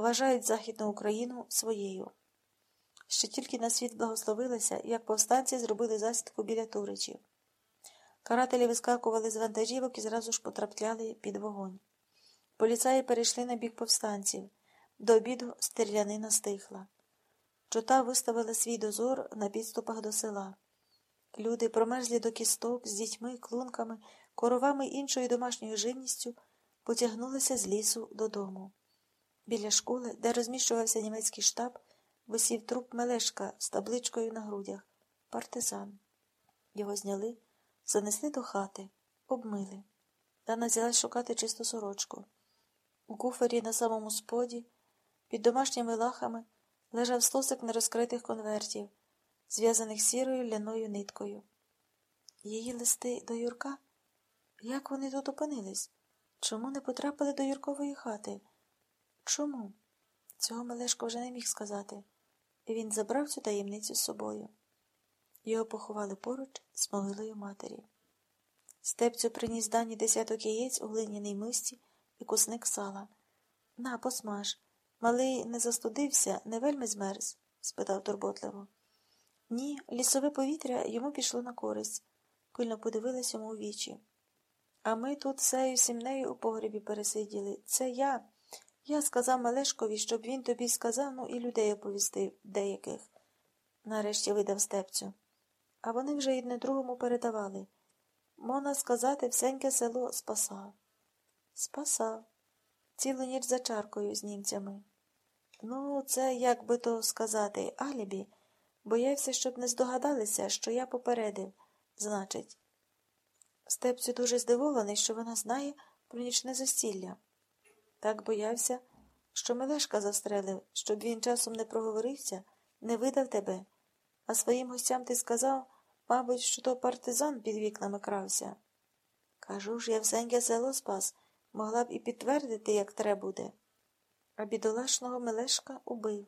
вважають Західну Україну своєю. Ще тільки на світ благословилося, як повстанці зробили засідку біля Туричів. Карателі вискакували з вантажівок і зразу ж потрапляли під вогонь. Поліцаї перейшли на бік повстанців. До обіду стрілянина стихла. Чота виставила свій дозор на підступах до села. Люди, промерзлі до кісток, з дітьми, клунками, коровами іншою домашньою живністю, потягнулися з лісу додому. Біля школи, де розміщувався німецький штаб, висів труп Мелешка з табличкою на грудях партизан. Його зняли, занесли до хати, обмили. Дана взялась шукати чисту сорочку. У куфері на самому споді, під домашніми лахами, лежав стосик нерозкритих конвертів, зв'язаних сірою ляною ниткою. Її листи до Юрка? Як вони тут опинились? Чому не потрапили до Юркової хати? Чому? Цього Мелешко вже не міг сказати. Він забрав цю таємницю з собою. Його поховали поруч з могилою матері. Степцю приніс дані десяток яєць у глиняній мисці і кусник сала. На, посмаж. Малий не застудився, не вельми змерз? спитав турботливо. Ні, лісове повітря йому пішло на користь, пильно подивилась йому у вічі. А ми тут сею сімнею у погребі пересиділи. Це я. Я сказав Малешкові, щоб він тобі сказав, ну і людей оповістив деяких, нарешті видав степцю. А вони вже одне другому передавали. Можна сказати, всеньке село спасав. Спасав. Цілу ніч за чаркою з німцями. Ну, це, як би то сказати, алібі. Боявся, щоб не здогадалися, що я попередив, значить. Степцю дуже здивований, що вона знає про нічне застілля. Так боявся, що Мелешка застрелив, щоб він часом не проговорився, не видав тебе, а своїм гостям ти сказав, мабуть, що то партизан під вікнами крався. Кажу ж, я всеньке село спас, могла б і підтвердити, як треба буде. А бідолашного Мелешка убив.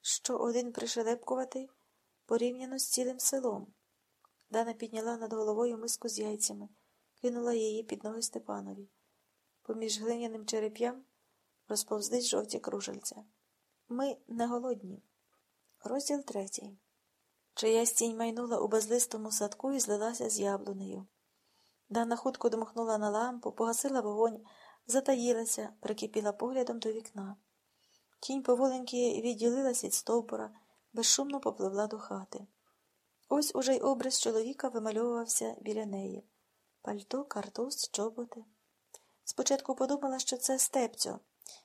Що один пришелепкуватий порівняно з цілим селом. Дана підняла над головою миску з яйцями, кинула її під ноги Степанові. Поміж глиняним череп'ям розповзлись жовті кружельця. Ми не голодні. Розділ третій. Чиясь тінь майнула у безлистому садку і злилася з яблунею. Дана хутко домахнула на лампу, погасила вогонь, затаїлася, прикипіла поглядом до вікна. Тінь поволеньки відділилась від стовбура, безшумно попливла до хати. Ось уже й образ чоловіка вимальовувався біля неї. Пальто, картуз, чоботи. Спочатку подумала, що це степцьо.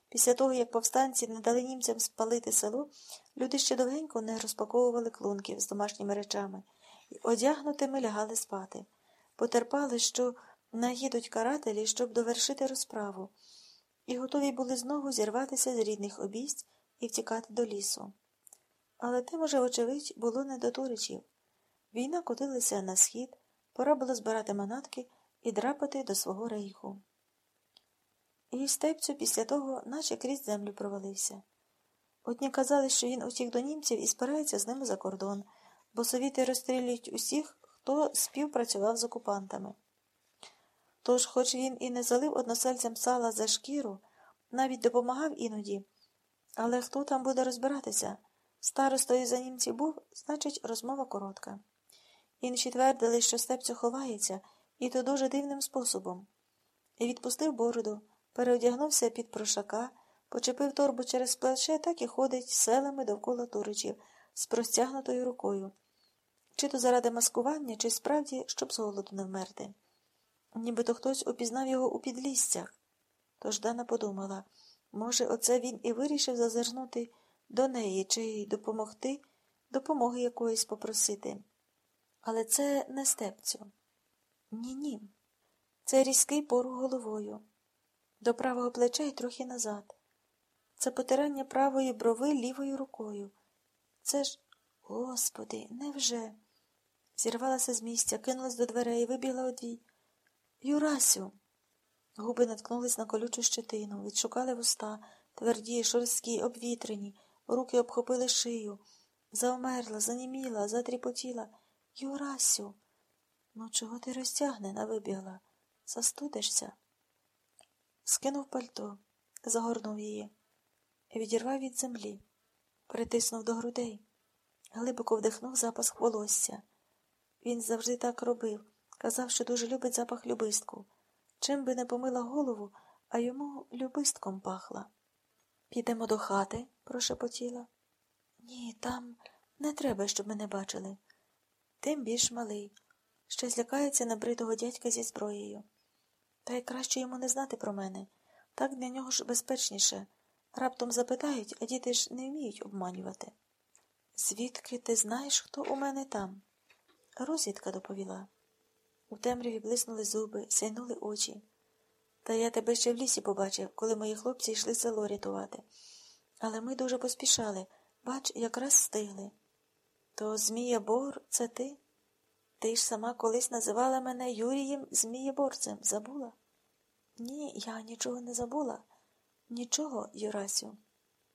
Після того, як повстанці не дали німцям спалити село, люди ще довгенько не розпаковували клунків з домашніми речами і одягнутими лягали спати. Потерпали, що наїдуть карателі, щоб довершити розправу, і готові були знову зірватися з рідних обійсть і втікати до лісу. Але тим уже, вочевидь, було не до туричів. Війна котилася на схід, пора було збирати манатки і драпати до свого рейху. І степцю після того, наче крізь землю провалився. Одні казали, що він утік до німців і спирається з ними за кордон, бо совіти розстрілюють усіх, хто співпрацював з окупантами. Тож, хоч він і не залив односельцям сала за шкіру, навіть допомагав іноді, але хто там буде розбиратися? Старостою за німців був, значить, розмова коротка. Інші твердили, що степцю ховається, і то дуже дивним способом. І відпустив бороду, переодягнувся під прошака, почепив торбу через плече, так і ходить селами довкола туричів з простягнутою рукою. Чи то заради маскування, чи справді, щоб з голоду не вмерти. Нібито хтось упізнав його у підлістях. Тож Дана подумала, може, оце він і вирішив зазирнути до неї чи допомогти, допомоги якоїсь попросити. Але це не степцю. Ні, ні. Це різкий порух головою. До правого плеча й трохи назад. Це потирання правої брови лівою рукою. Це ж, господи, невже? Зірвалася з місця, кинулась до дверей, вибігла одвій. Юрасю. Губи наткнулись на колючу щетину, відшукали вуста, тверді, шорсткі, обвітрені, руки обхопили шию. Завмерла, заніміла, затріпотіла. Юрасю, ну чого ти розтягнена вибігла? Застудишся? Скинув пальто, загорнув її. відірвав від землі, притиснув до грудей, глибоко вдихнув запах волосся. Він завжди так робив, казав, що дуже любить запах любистку. Чим би не помила голову, а йому любистком пахла. Підемо до хати, прошепотіла. Ні, там не треба, щоб мене бачили. Тим більш малий, ще злякається набритого дядька зі зброєю. Та й краще йому не знати про мене. Так для нього ж безпечніше. Раптом запитають, а діти ж не вміють обманювати. Звідки ти знаєш, хто у мене там? Розвідка доповіла. У темряві блиснули зуби, сяйнули очі. Та я тебе ще в лісі побачив, коли мої хлопці йшли село рятувати. Але ми дуже поспішали, бач, якраз стигли. То Змія Бор, це ти? Ти ж сама колись називала мене Юрієм Змієборцем. Забула? Ні, я нічого не забула. Нічого, Юрасю.